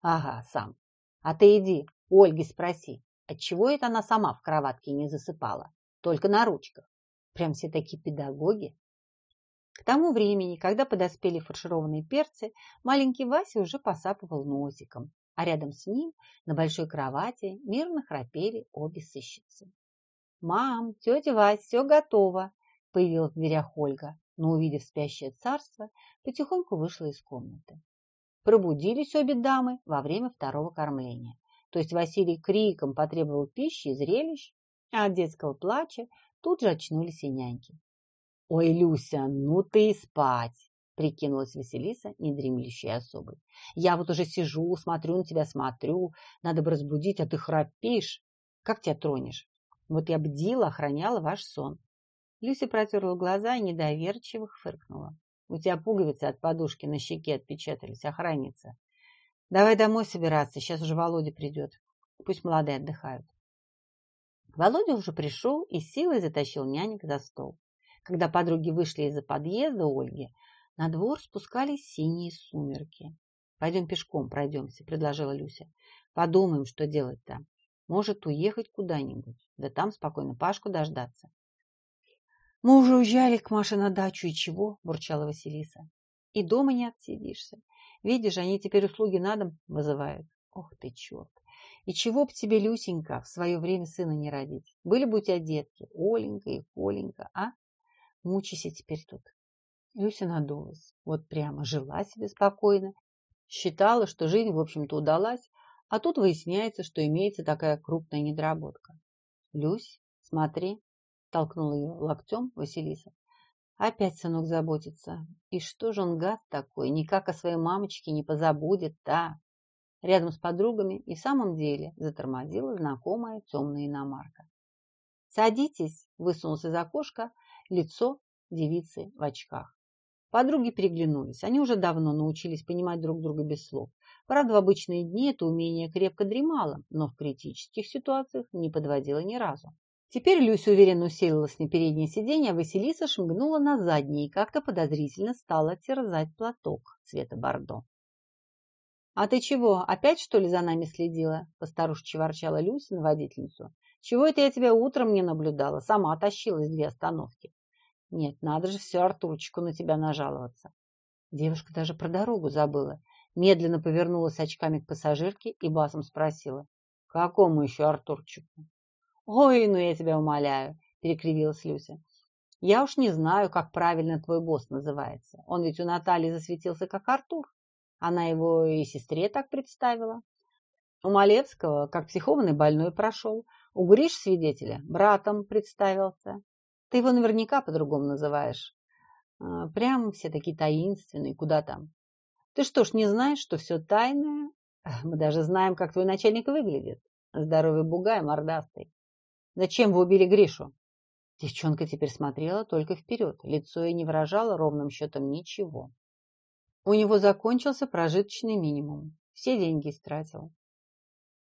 Ага, сам. А ты иди, у Ольги спроси, отчего это она сама в кроватке не засыпала, только на ручках. Прям все такие педагоги. К тому времени, когда подоспели фаршированные перцы, маленький Вася уже посапывал носиком, а рядом с ним на большой кровати мирно храпели обе сыщицы. «Мам, тетя Вась, все готово!» – появилась в дверях Ольга, но, увидев спящее царство, потихоньку вышла из комнаты. Пробудились обе дамы во время второго кормления. То есть Василий криком потребовал пищи и зрелищ, а от детского плача тут же очнулись и няньки. «Ой, Люся, ну ты и спать!» – прикинулась Василиса, недремлющей особой. «Я вот уже сижу, смотрю на тебя, смотрю. Надо бы разбудить, а ты храпишь. Как тебя тронешь? Вот я бдила, охраняла ваш сон». Люся протерла глаза и недоверчиво фыркнула. «У тебя пуговицы от подушки на щеке отпечатались, охранница. Давай домой собираться, сейчас уже Володя придет. Пусть молодые отдыхают». Володя уже пришел и силой затащил нянек за стол. Когда подруги вышли из-за подъезда Ольги, на двор спускались синие сумерки. «Пойдем пешком пройдемся», — предложила Люся. «Подумаем, что делать там. Может, уехать куда-нибудь, да там спокойно Пашку дождаться». «Мы уже уезжали к Маше на дачу, и чего?» – бурчала Василиса. «И дома не отсидишься. Видишь, они теперь услуги на дом вызывают. Ох ты, черт! И чего б тебе, Люсенька, в свое время сына не родить? Были бы у тебя детки, Оленька и Коленька, а? Мучайся теперь тут. Люся надулась. Вот прямо жила себе спокойно. Считала, что жизнь, в общем-то, удалась, а тут выясняется, что имеется такая крупная недоработка. Люсь, смотри, толкнула ее локтем Василиса. Опять сынок заботится. И что же он гад такой, никак о своей мамочке не позабудет, да? Рядом с подругами и в самом деле затормозила знакомая темная иномарка. «Садитесь!» – высунулся из окошка лицо девицы в очках. Подруги переглянулись. Они уже давно научились понимать друг друга без слов. Правда, в обычные дни это умение крепко дремало, но в критических ситуациях не подводило ни разу. Теперь Люся уверенно уселилась на переднее сиденье, а Василиса шмыгнула на заднее и как-то подозрительно стала терзать платок цвета бордо. «А ты чего, опять что ли за нами следила?» – постарушечи ворчала Люся на водительницу. «Чего это я тебя утром не наблюдала? Сама тащилась две остановки». Нет, надо же все Артурчику на тебя нажаловаться. Девушка даже про дорогу забыла. Медленно повернулась очками к пассажирке и басом спросила. Какому еще Артурчику? Ой, ну я тебя умоляю, перекривилась Люся. Я уж не знаю, как правильно твой босс называется. Он ведь у Натальи засветился как Артур. Она его и сестре так представила. У Малевского, как психованный больной, прошел. У Гриш свидетеля братом представился. Ты его наверняка по-другому называешь. А, прям все такие таинственные, куда там. Ты что ж, не знаешь, что все тайное? Мы даже знаем, как твой начальник выглядит. Здоровый бугай, мордастый. Зачем вы убили Гришу? Девчонка теперь смотрела только вперед. Лицо ей не выражало ровным счетом ничего. У него закончился прожиточный минимум. Все деньги истратил.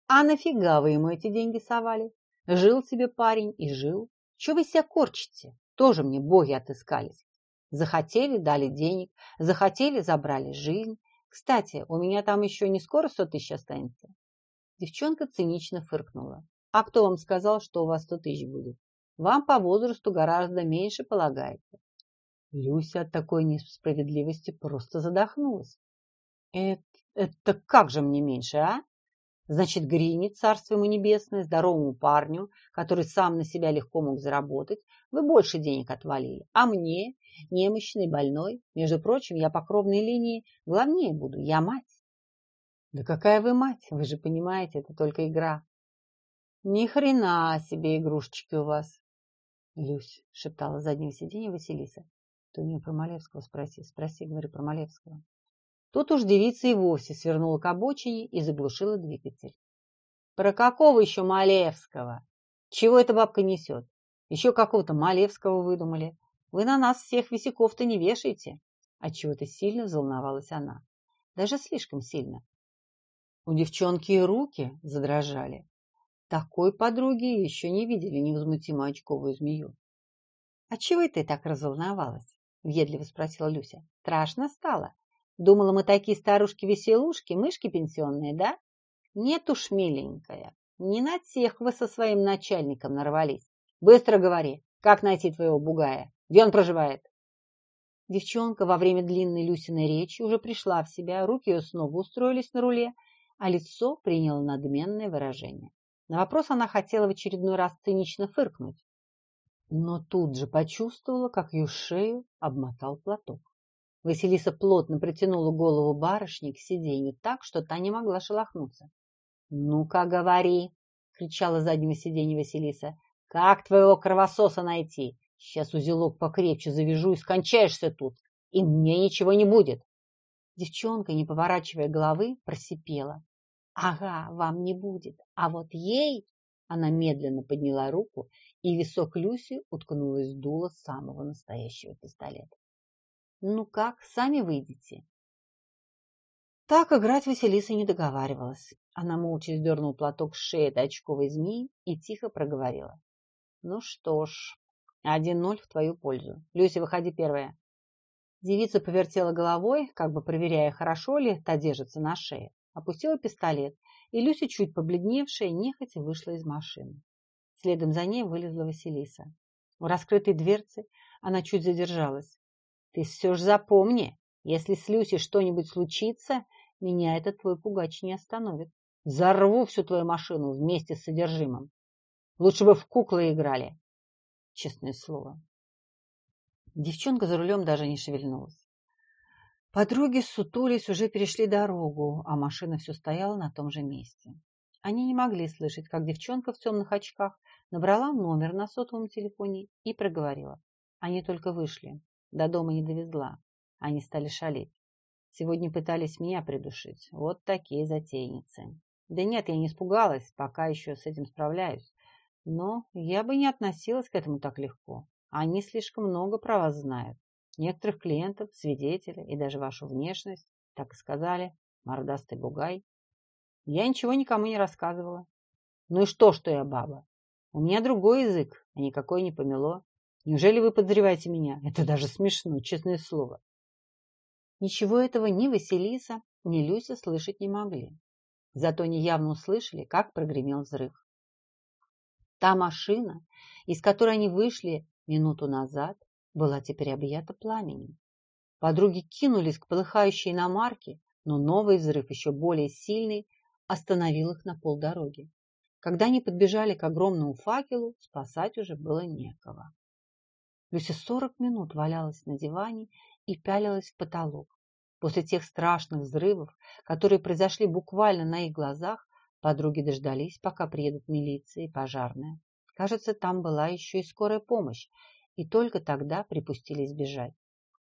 А нафига вы ему эти деньги совали? Жил себе парень и жил. Чего вы себя корчите? Тоже мне боги отыскались. Захотели, дали денег, захотели, забрали жизнь. Кстати, у меня там еще не скоро сто тысяч останется. Девчонка цинично фыркнула. А кто вам сказал, что у вас сто тысяч будет? Вам по возрасту гораздо меньше полагается. Люся от такой несправедливости просто задохнулась. Это, это как же мне меньше, а? Значит, Грини, царство ему небесное, здоровому парню, который сам на себя легко мог заработать, вы больше денег отвалили. А мне, немощный, больной, между прочим, я по кровной линии главнее буду, я мать. Да какая вы мать? Вы же понимаете, это только игра. Ни хрена себе игрушечки у вас. Люсь, шептала с заднего сиденья Василиса. Ты у нее про Малевского спроси. Спроси, говорю, про Малевского. Тут уж девица и вовсе свернула к обочине и заглушила двигатель. Про какого еще Малевского? Чего эта бабка несет? Еще какого-то Малевского выдумали. Вы на нас всех висяков-то не вешаете. Отчего-то сильно взволновалась она. Даже слишком сильно. У девчонки и руки задрожали. Такой подруги еще не видели невозмутимую очковую змею. — А чего ты так разволновалась? — въедливо спросила Люся. — Страшно стало? Думала, мы такие старушки-веселушки, мышки пенсионные, да? Нет уж, миленькая, не на тех вы со своим начальником нарвались. Быстро говори, как найти твоего бугая? Где он проживает? Девчонка во время длинной Люсиной речи уже пришла в себя, руки ее снова устроились на руле, а лицо приняло надменное выражение. На вопрос она хотела в очередной раз цинично фыркнуть, но тут же почувствовала, как ее шею обмотал платок. Василиса плотно притянула голову барышни к сиденью так, что та не могла шелохнуться. «Ну-ка, говори!» — кричала с заднего сиденья Василиса. «Как твоего кровососа найти? Сейчас узелок покрепче завяжу и скончаешься тут, и мне ничего не будет!» Девчонка, не поворачивая головы, просипела. «Ага, вам не будет, а вот ей...» Она медленно подняла руку, и висок Люси уткнулась дуло самого настоящего пистолета. Ну как, сами выйдете? Так играть Василиса не договаривалась. Она молча сдернула платок с шеи этой очковой змеи и тихо проговорила. Ну что ж, один ноль в твою пользу. Люся, выходи первая. Девица повертела головой, как бы проверяя, хорошо ли та держится на шее. Опустила пистолет, и Люся, чуть побледневшая, нехотя вышла из машины. Следом за ней вылезла Василиса. У раскрытой дверцы она чуть задержалась. Ты все ж запомни, если с Люси что-нибудь случится, меня этот твой пугач не остановит. Взорву всю твою машину вместе с содержимым. Лучше бы в куклы играли. Честное слово. Девчонка за рулем даже не шевельнулась. Подруги сутулись, уже перешли дорогу, а машина все стояла на том же месте. Они не могли слышать, как девчонка в темных очках набрала номер на сотовом телефоне и проговорила. Они только вышли. До дома не довезла. Они стали шалить. Сегодня пытались меня придушить. Вот такие затейницы. Да нет, я не испугалась, пока еще с этим справляюсь. Но я бы не относилась к этому так легко. Они слишком много про вас знают. Некоторых клиентов, свидетелей и даже вашу внешность, так и сказали, мордастый бугай. Я ничего никому не рассказывала. Ну и что, что я баба? У меня другой язык, а никакой не помело. Неужели вы подозреваете меня? Это даже смешно, честное слово. Ничего этого ни Василиса, ни Люся слышать не могли. Зато они явно услышали, как прогремел взрыв. Та машина, из которой они вышли минуту назад, была теперь объята пламенем. Подруги кинулись к полыхающей иномарке, но новый взрыв, еще более сильный, остановил их на полдороги. Когда они подбежали к огромному факелу, спасать уже было некого. Люся сорок минут валялась на диване и пялилась в потолок. После тех страшных взрывов, которые произошли буквально на их глазах, подруги дождались, пока приедут милиция и пожарная. Кажется, там была еще и скорая помощь, и только тогда припустились бежать.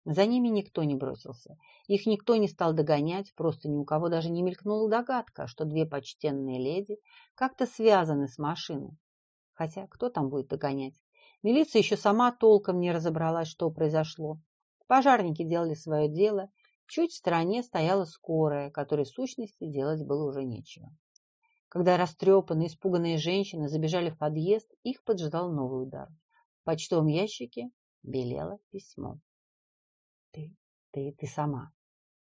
За ними никто не бросился. Их никто не стал догонять, просто ни у кого даже не мелькнула догадка, что две почтенные леди как-то связаны с машиной. Хотя кто там будет догонять? Милиция еще сама толком не разобралась, что произошло. Пожарники делали свое дело. Чуть в стороне стояла скорая, которой в сущности делать было уже нечего. Когда растрепанные, испуганные женщины забежали в подъезд, их поджидал новый удар. В почтовом ящике белело письмо. «Ты, ты, ты сама»,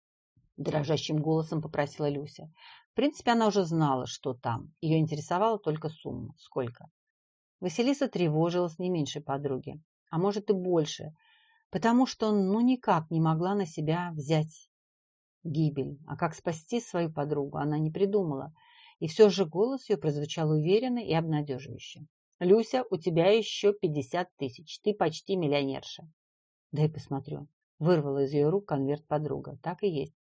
– дрожащим голосом попросила Люся. В принципе, она уже знала, что там. Ее интересовала только сумма. Сколько? Василиса тревожилась не меньше подруги, а может и больше, потому что ну никак не могла на себя взять гибель. А как спасти свою подругу, она не придумала. И все же голос ее прозвучал уверенно и обнадеживающе. «Люся, у тебя еще пятьдесят тысяч. Ты почти миллионерша». «Дай посмотрю». Вырвала из ее рук конверт подруга. Так и есть.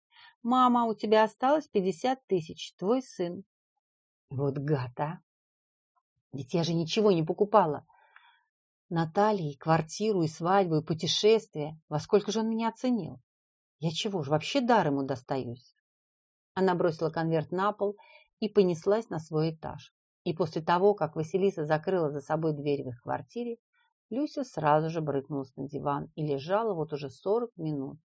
«Мама, у тебя осталось пятьдесят тысяч. Твой сын». «Вот гад, а!» Ведь я же ничего не покупала. Натальи, квартиру и свадьбу, и путешествие. Во сколько же он меня оценил? Я чего ж, вообще дар ему достаюсь? Она бросила конверт на пол и понеслась на свой этаж. И после того, как Василиса закрыла за собой дверь в их квартире, Люся сразу же брыкнулась на диван и лежала вот уже сорок минут.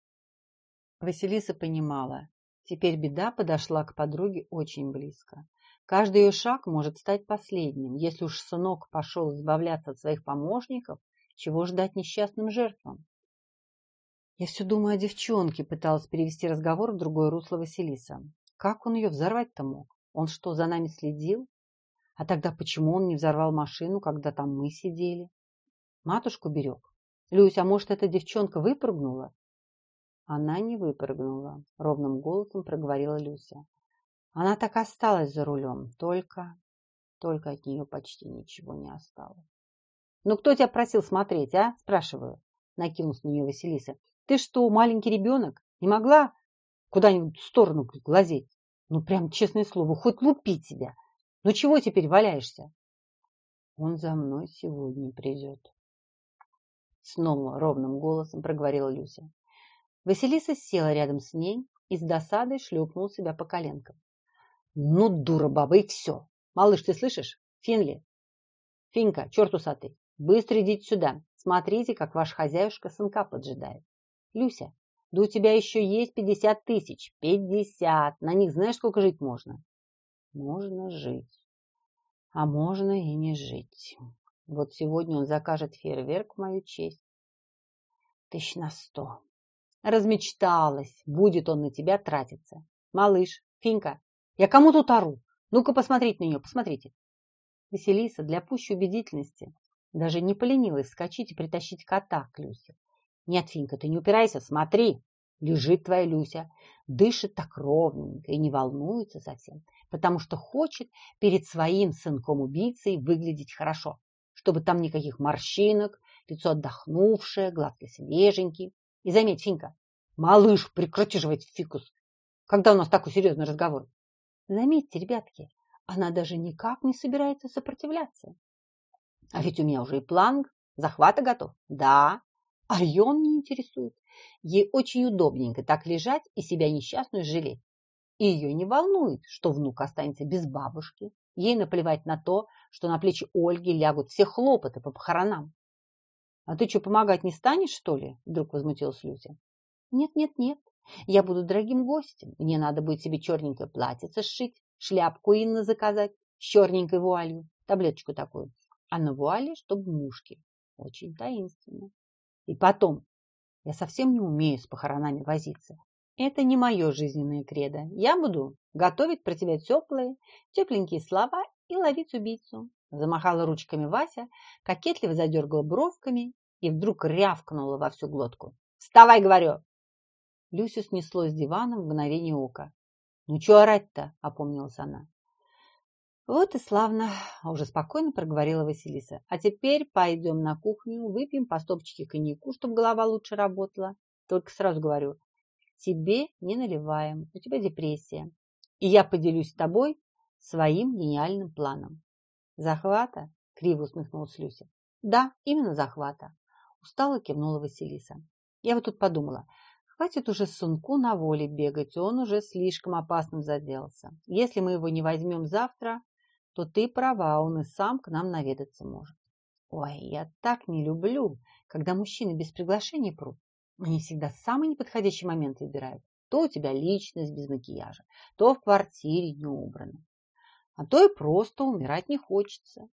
Василиса понимала, теперь беда подошла к подруге очень близко. Каждый ее шаг может стать последним. Если уж сынок пошел избавляться от своих помощников, чего ждать несчастным жертвам? Я все думаю о девчонке, пыталась перевести разговор в другое русло Василиса. Как он ее взорвать-то мог? Он что, за нами следил? А тогда почему он не взорвал машину, когда там мы сидели? Матушку берег. Люся, а может, эта девчонка выпрыгнула? Она не выпрыгнула, ровным голосом проговорила Люся. Она так осталась за рулем, только... Только от нее почти ничего не осталось. «Ну кто тебя просил смотреть, а?» – спрашиваю. Накинулась на нее Василиса. «Ты что, маленький ребенок? Не могла куда-нибудь в сторону глазеть? Ну, прям, честное слово, хоть лупи тебя. Ну, чего теперь валяешься?» «Он за мной сегодня придет». Снова ровным голосом проговорила Люся. Василиса села рядом с ней и с досадой шлепнула себя по коленкам. «Ну, дура баба, и все! Малыш, ты слышишь? Финли! Финка, черт усатый, быстро идите сюда. Смотрите, как ваш хозяюшка сынка поджидает. Люся, да у тебя еще есть пятьдесят тысяч. Пятьдесят. На них знаешь, сколько жить можно? Можно жить. А можно и не жить. Вот сегодня он закажет фейерверк в мою честь. Тысяч на сто. Размечталась. Будет он на тебя тратиться. Малыш, Финка, я кому тут ору? Ну-ка посмотрите на нее, посмотрите. Василиса для пущей убедительности даже не поленилась вскочить и притащить кота к Люсе. Нет, Финка, ты не упирайся, смотри. Лежит твоя Люся, дышит так ровненько и не волнуется совсем, потому что хочет перед своим сынком-убийцей выглядеть хорошо, чтобы там никаких морщинок, лицо отдохнувшее, гладкий свеженький. И заметь, Финка, малыш, прекрати жевать фикус, когда у нас такой серьезный разговор. Заметьте, ребятки, она даже никак не собирается сопротивляться. А ведь у меня уже и план захвата готов. Да, а ее он не интересует. Ей очень удобненько так лежать и себя несчастную жалеть. И ее не волнует, что внук останется без бабушки. Ей наплевать на то, что на плечи Ольги лягут все хлопоты по похоронам. «А ты что, помогать не станешь, что ли?» Вдруг возмутилась Люся. «Нет, нет, нет. Я буду дорогим гостем. Мне надо будет себе черненькое платьице сшить, шляпку Инны заказать с черненькой вуалью, таблеточку такую а на вуале, чтобы мушки. Очень таинственно. И потом, я совсем не умею с похоронами возиться. Это не мое жизненное кредо. Я буду готовить про тебя теплые, тепленькие слова и ловить убийцу. Замахала ручками Вася, кокетливо задергала бровками и вдруг рявкнула во всю глотку. «Вставай, говорю!» Люсю снесло с дивана в мгновение ока. «Ну, что орать-то?» – опомнилась она. Вот и славно, уже спокойно проговорила Василиса. А теперь пойдем на кухню, выпьем по стопочке коньяку, чтобы голова лучше работала. Только сразу говорю, тебе не наливаем, у тебя депрессия. И я поделюсь с тобой своим гениальным планом. Захвата? Криво усмехнулась Люся. Да, именно захвата. Устало кивнула Василиса. Я вот тут подумала, хватит уже Сунку на воле бегать, он уже слишком опасным заделался. Если мы его не возьмем завтра, то ты права, он и сам к нам наведаться может. Ой, я так не люблю, когда мужчины без приглашения прут. Они всегда самый неподходящий момент выбирают. То у тебя личность без макияжа, то в квартире не убрано. А то и просто умирать не хочется.